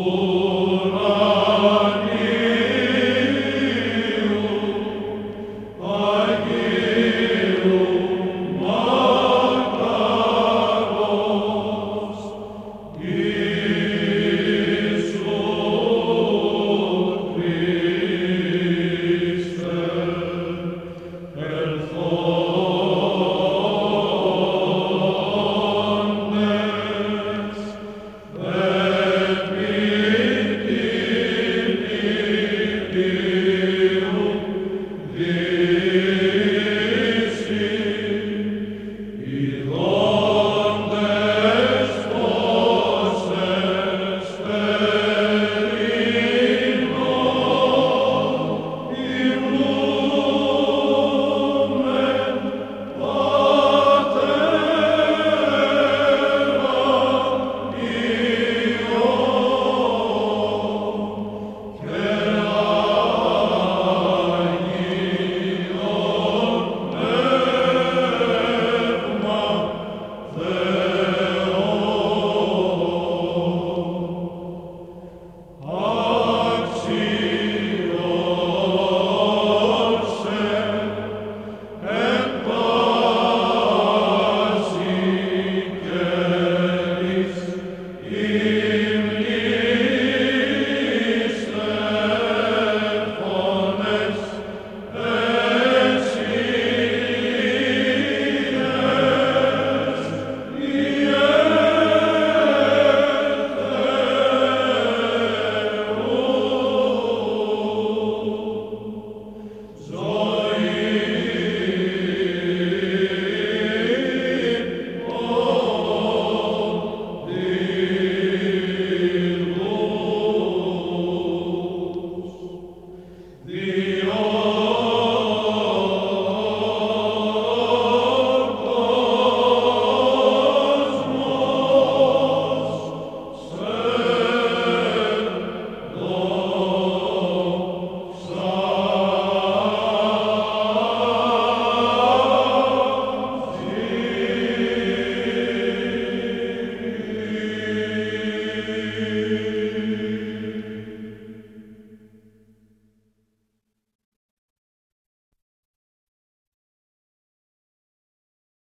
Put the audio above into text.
Oh.